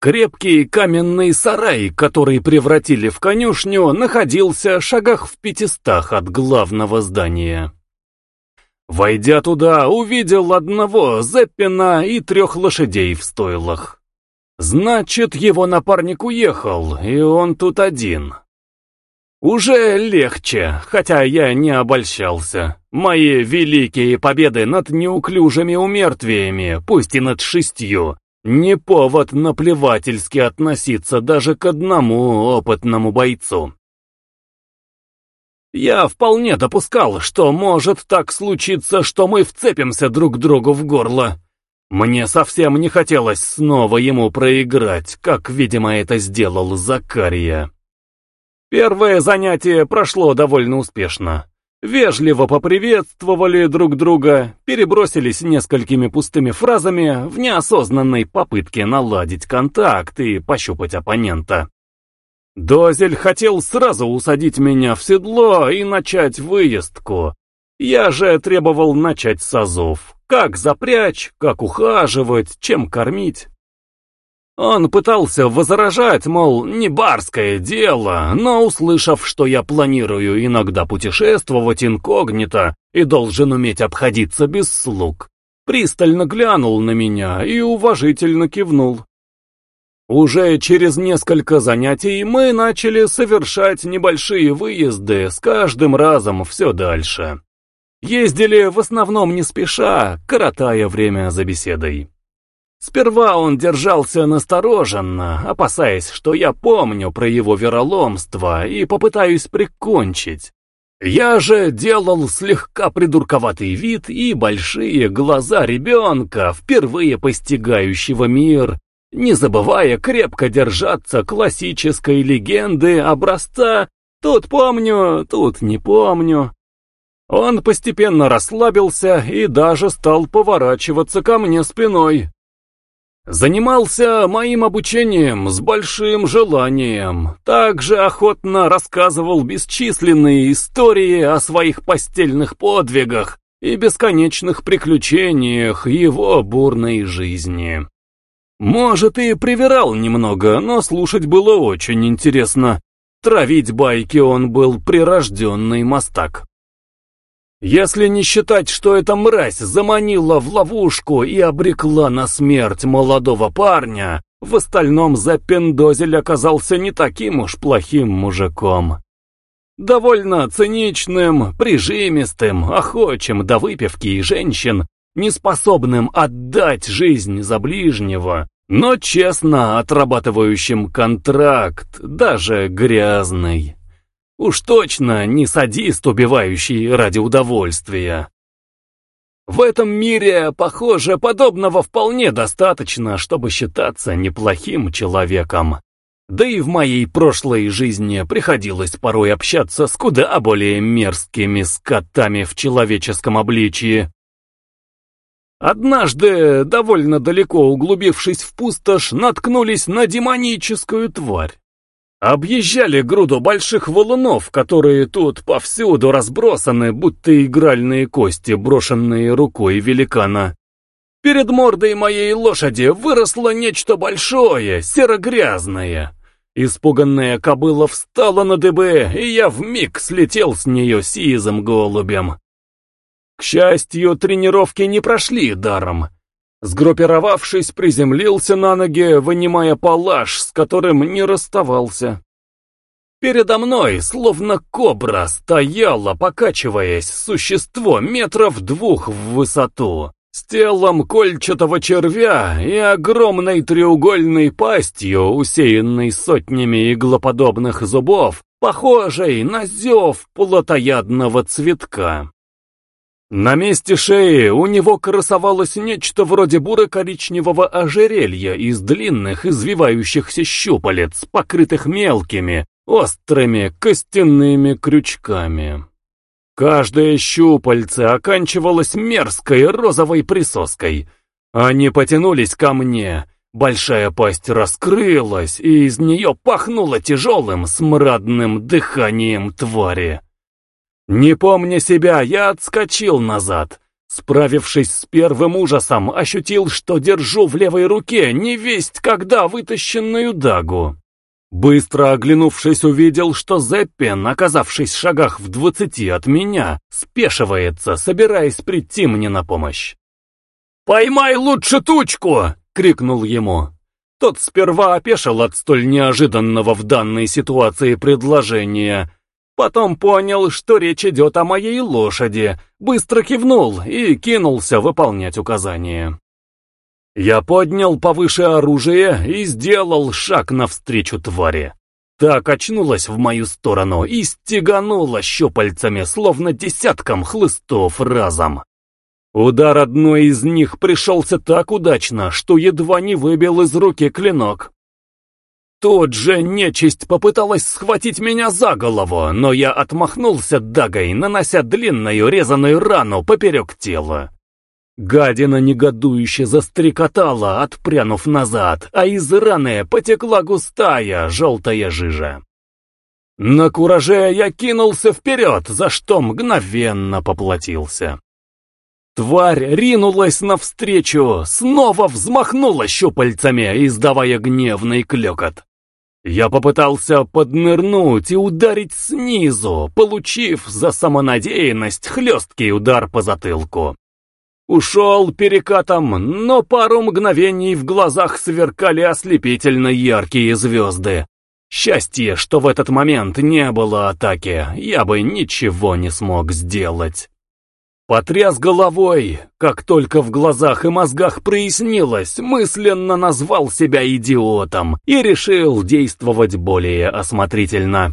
Крепкий каменный сарай, который превратили в конюшню, находился шагах в пятистах от главного здания. Войдя туда, увидел одного Зеппина и трех лошадей в стойлах. Значит, его напарник уехал, и он тут один. Уже легче, хотя я не обольщался. Мои великие победы над неуклюжими умертвиями, пусть и над шестью, не повод наплевательски относиться даже к одному опытному бойцу. Я вполне допускал, что может так случиться, что мы вцепимся друг другу в горло. Мне совсем не хотелось снова ему проиграть, как, видимо, это сделал Закария. Первое занятие прошло довольно успешно. Вежливо поприветствовали друг друга, перебросились несколькими пустыми фразами в неосознанной попытке наладить контакт и пощупать оппонента. Дозель хотел сразу усадить меня в седло и начать выездку. Я же требовал начать с азов. Как запрячь, как ухаживать, чем кормить. Он пытался возражать, мол, не барское дело, но услышав, что я планирую иногда путешествовать инкогнито и должен уметь обходиться без слуг, пристально глянул на меня и уважительно кивнул. Уже через несколько занятий мы начали совершать небольшие выезды, с каждым разом все дальше. Ездили в основном не спеша, коротая время за беседой. Сперва он держался настороженно, опасаясь, что я помню про его вероломство и попытаюсь прикончить. Я же делал слегка придурковатый вид и большие глаза ребенка, впервые постигающего мир, не забывая крепко держаться классической легенды образца «тут помню, тут не помню». Он постепенно расслабился и даже стал поворачиваться ко мне спиной. Занимался моим обучением с большим желанием. Также охотно рассказывал бесчисленные истории о своих постельных подвигах и бесконечных приключениях его бурной жизни. Может, и привирал немного, но слушать было очень интересно. Травить байки он был прирожденный мастак. Если не считать, что эта мразь заманила в ловушку и обрекла на смерть молодого парня, в остальном Запендозель оказался не таким уж плохим мужиком. Довольно циничным, прижимистым, охочим до выпивки и женщин, неспособным отдать жизнь за ближнего, но честно отрабатывающим контракт, даже грязный. Уж точно не садист, убивающий ради удовольствия. В этом мире, похоже, подобного вполне достаточно, чтобы считаться неплохим человеком. Да и в моей прошлой жизни приходилось порой общаться с куда более мерзкими скотами в человеческом обличии. Однажды, довольно далеко углубившись в пустошь, наткнулись на демоническую тварь. Объезжали груду больших валунов, которые тут повсюду разбросаны, будто игральные кости, брошенные рукой великана. Перед мордой моей лошади выросло нечто большое, серо-грязное. Испуганная кобыла встала на дыбы, и я вмиг слетел с нее сизым голубем. К счастью, тренировки не прошли даром. Сгруппировавшись, приземлился на ноги, вынимая палаш, с которым не расставался. Передо мной, словно кобра, стояло, покачиваясь, существо метров двух в высоту, с телом кольчатого червя и огромной треугольной пастью, усеянной сотнями иглоподобных зубов, похожей на зев плотоядного цветка. На месте шеи у него красовалось нечто вроде буро-коричневого ожерелья из длинных извивающихся щупалец, покрытых мелкими, острыми костяными крючками. Каждое щупальце оканчивалось мерзкой розовой присоской. Они потянулись ко мне, большая пасть раскрылась, и из нее пахнуло тяжелым смрадным дыханием твари. Не помня себя, я отскочил назад. Справившись с первым ужасом, ощутил, что держу в левой руке невесть когда вытащенную дагу. Быстро оглянувшись, увидел, что Зеппин, оказавшись в шагах в двадцати от меня, спешивается, собираясь прийти мне на помощь. «Поймай лучше тучку!» — крикнул ему. Тот сперва опешил от столь неожиданного в данной ситуации предложения, Потом понял, что речь идет о моей лошади, быстро кивнул и кинулся выполнять указания. Я поднял повыше оружие и сделал шаг навстречу твари. Так очнулась в мою сторону и стеганула щупальцами, словно десятком хлыстов разом. Удар одной из них пришелся так удачно, что едва не выбил из руки клинок. Тут же нечисть попыталась схватить меня за голову, но я отмахнулся дагой, нанося длинную резаную рану поперек тела. Гадина негодующе застрекотала, отпрянув назад, а из раны потекла густая желтая жижа. На кураже я кинулся вперед, за что мгновенно поплатился. Тварь ринулась навстречу, снова взмахнула щупальцами, издавая гневный клёкот. Я попытался поднырнуть и ударить снизу, получив за самонадеянность хлесткий удар по затылку. Ушел перекатом, но пару мгновений в глазах сверкали ослепительно яркие звезды. Счастье, что в этот момент не было атаки, я бы ничего не смог сделать. Потряс головой, как только в глазах и мозгах прояснилось, мысленно назвал себя идиотом и решил действовать более осмотрительно.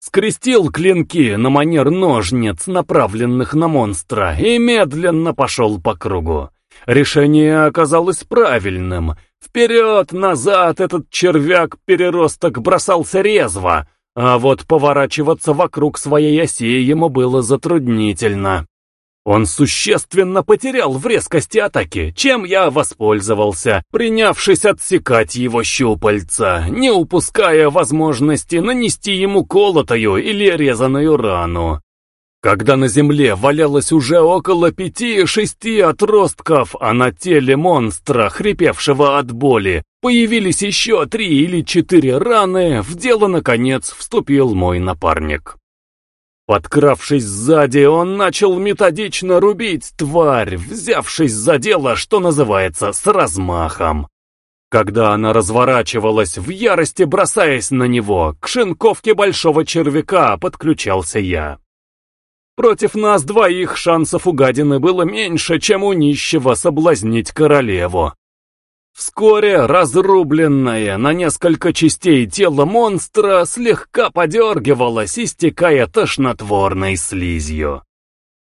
Скрестил клинки на манер ножниц, направленных на монстра, и медленно пошел по кругу. Решение оказалось правильным. Вперед-назад этот червяк-переросток бросался резво, а вот поворачиваться вокруг своей оси ему было затруднительно. Он существенно потерял в резкости атаки, чем я воспользовался, принявшись отсекать его щупальца, не упуская возможности нанести ему колотую или резаную рану. Когда на земле валялось уже около пяти-шести отростков, а на теле монстра, хрипевшего от боли, появились еще три или четыре раны, в дело, наконец, вступил мой напарник. Подкравшись сзади, он начал методично рубить тварь, взявшись за дело, что называется, с размахом. Когда она разворачивалась, в ярости бросаясь на него, к шинковке большого червяка подключался я. Против нас двоих шансов у гадины было меньше, чем у нищего соблазнить королеву. Вскоре разрубленное на несколько частей тело монстра слегка подергивалось, истекая тошнотворной слизью.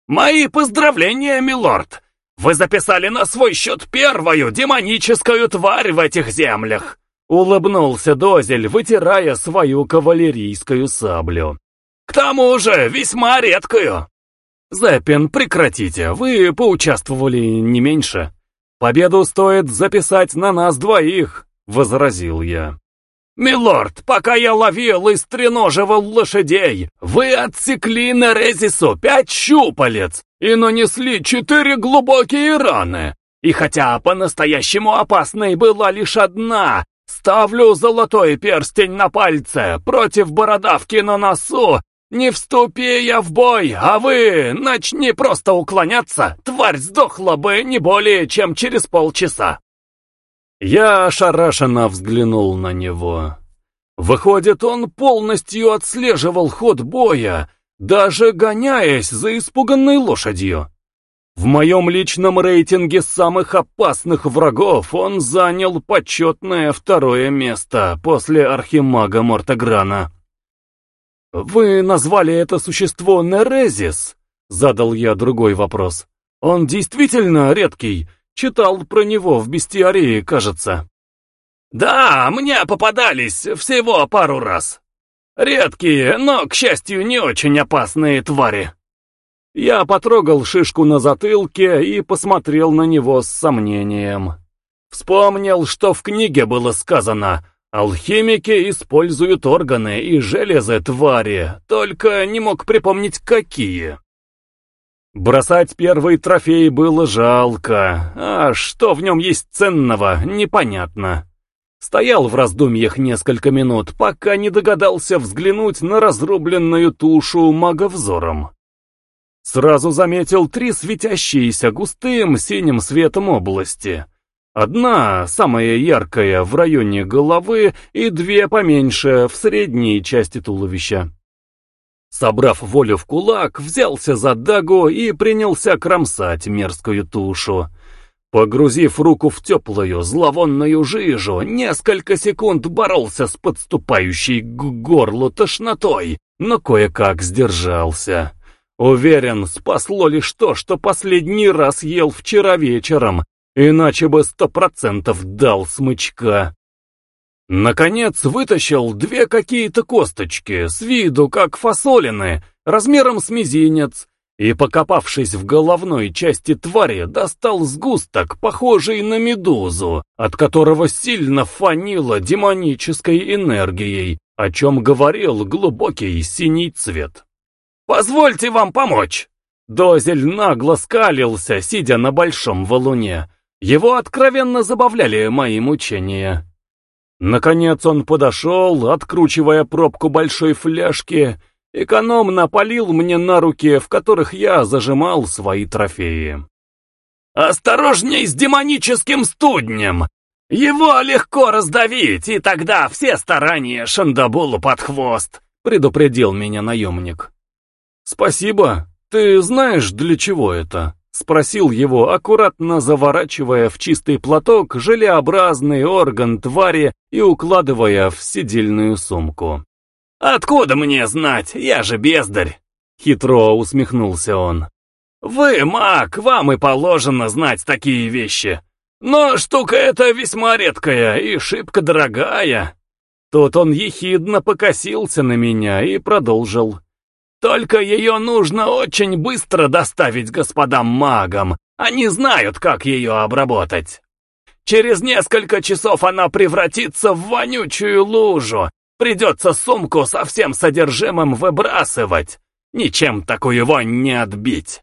«Мои поздравления, милорд! Вы записали на свой счет первую демоническую тварь в этих землях!» Улыбнулся Дозель, вытирая свою кавалерийскую саблю. «К тому же весьма редкую!» «Зеппин, прекратите, вы поучаствовали не меньше!» «Победу стоит записать на нас двоих», — возразил я. «Милорд, пока я ловил и стреноживал лошадей, вы отсекли на Резису пять щупалец и нанесли четыре глубокие раны. И хотя по-настоящему опасной была лишь одна, ставлю золотой перстень на пальце против бородавки на носу «Не вступи я в бой, а вы начни просто уклоняться, тварь сдохла бы не более чем через полчаса». Я ошарашенно взглянул на него. Выходит, он полностью отслеживал ход боя, даже гоняясь за испуганной лошадью. В моем личном рейтинге самых опасных врагов он занял почетное второе место после архимага Мортограна. «Вы назвали это существо Нерезис?» — задал я другой вопрос. «Он действительно редкий. Читал про него в бестиарии, кажется». «Да, мне попадались всего пару раз. Редкие, но, к счастью, не очень опасные твари». Я потрогал шишку на затылке и посмотрел на него с сомнением. Вспомнил, что в книге было сказано Алхимики используют органы и железы твари, только не мог припомнить какие. Бросать первый трофей было жалко, а что в нем есть ценного, непонятно. Стоял в раздумьях несколько минут, пока не догадался взглянуть на разрубленную тушу маговзором. Сразу заметил три светящиеся густым синим светом области. Одна, самая яркая, в районе головы, и две поменьше, в средней части туловища. Собрав волю в кулак, взялся за дагу и принялся кромсать мерзкую тушу. Погрузив руку в теплую, зловонную жижу, несколько секунд боролся с подступающей к горлу тошнотой, но кое-как сдержался. Уверен, спасло лишь то, что последний раз ел вчера вечером, иначе бы сто процентов дал смычка. Наконец вытащил две какие-то косточки, с виду как фасолины, размером с мизинец, и, покопавшись в головной части твари, достал сгусток, похожий на медузу, от которого сильно фанило демонической энергией, о чем говорил глубокий синий цвет. «Позвольте вам помочь!» Дозель нагло скалился, сидя на большом валуне. Его откровенно забавляли мои мучения. Наконец он подошел, откручивая пробку большой фляжки, экономно полил мне на руки, в которых я зажимал свои трофеи. «Осторожней с демоническим студнем! Его легко раздавить, и тогда все старания Шандабулу под хвост!» — предупредил меня наемник. «Спасибо. Ты знаешь, для чего это?» — спросил его, аккуратно заворачивая в чистый платок желеобразный орган твари и укладывая в сидельную сумку. «Откуда мне знать? Я же бездарь!» — хитро усмехнулся он. «Вы, маг, вам и положено знать такие вещи. Но штука эта весьма редкая и шибко дорогая». Тут он ехидно покосился на меня и продолжил. Только ее нужно очень быстро доставить господам магам. Они знают, как ее обработать. Через несколько часов она превратится в вонючую лужу. Придется сумку со всем содержимым выбрасывать. Ничем такую вонь не отбить.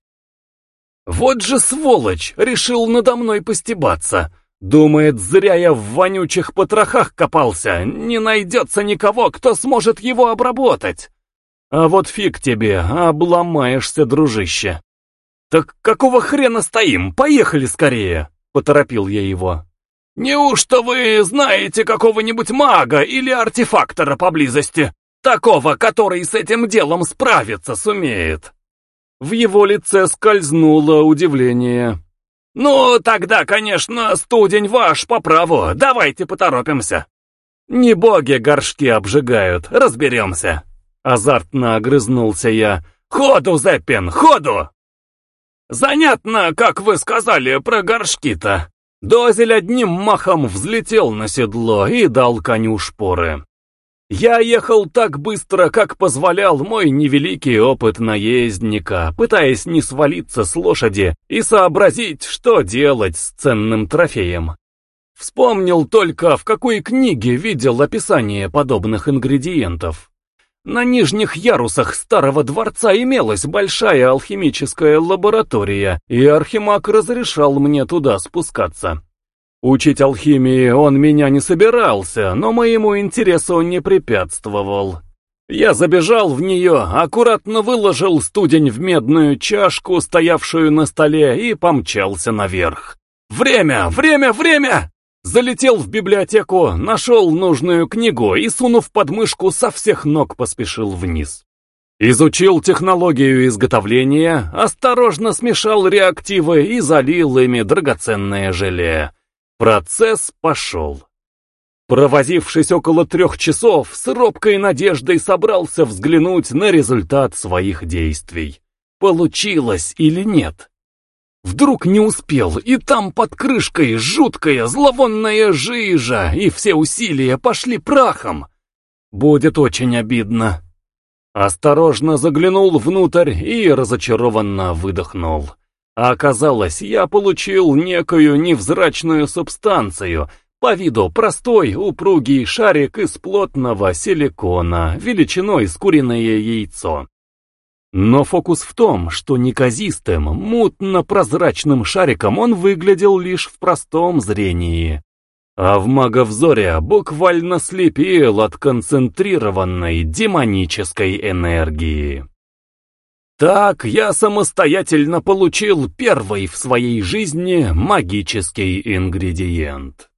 Вот же сволочь, решил надо мной постебаться. Думает, зря я в вонючих потрохах копался. Не найдется никого, кто сможет его обработать. А вот фиг тебе, обломаешься, дружище. Так какого хрена стоим? Поехали скорее, поторопил я его. Неужто вы знаете какого-нибудь мага или артефактора поблизости? Такого, который с этим делом справиться сумеет. В его лице скользнуло удивление. «Ну, тогда, конечно, студень ваш по праву. Давайте поторопимся». «Не боги горшки обжигают, разберемся». Азартно огрызнулся я. «Ходу, Зеппин, ходу!» «Занятно, как вы сказали про горшки-то!» Дозель одним махом взлетел на седло и дал коню шпоры. Я ехал так быстро, как позволял мой невеликий опыт наездника, пытаясь не свалиться с лошади и сообразить, что делать с ценным трофеем. Вспомнил только, в какой книге видел описание подобных ингредиентов. На нижних ярусах старого дворца имелась большая алхимическая лаборатория, и Архимаг разрешал мне туда спускаться. Учить алхимии он меня не собирался, но моему интересу не препятствовал. Я забежал в нее, аккуратно выложил студень в медную чашку, стоявшую на столе, и помчался наверх. «Время! Время! Время!» Залетел в библиотеку, нашел нужную книгу и, сунув подмышку, со всех ног поспешил вниз. Изучил технологию изготовления, осторожно смешал реактивы и залил ими драгоценное желе. Процесс пошел. Провозившись около трех часов, с робкой надеждой собрался взглянуть на результат своих действий. Получилось или нет? Вдруг не успел, и там под крышкой жуткая зловонная жижа, и все усилия пошли прахом. Будет очень обидно. Осторожно заглянул внутрь и разочарованно выдохнул. А оказалось, я получил некую невзрачную субстанцию, по виду простой упругий шарик из плотного силикона, величиной с куриное яйцо. Но фокус в том, что неказистым, мутно-прозрачным шариком он выглядел лишь в простом зрении. А в маговзоре буквально слепил от концентрированной демонической энергии. Так я самостоятельно получил первый в своей жизни магический ингредиент.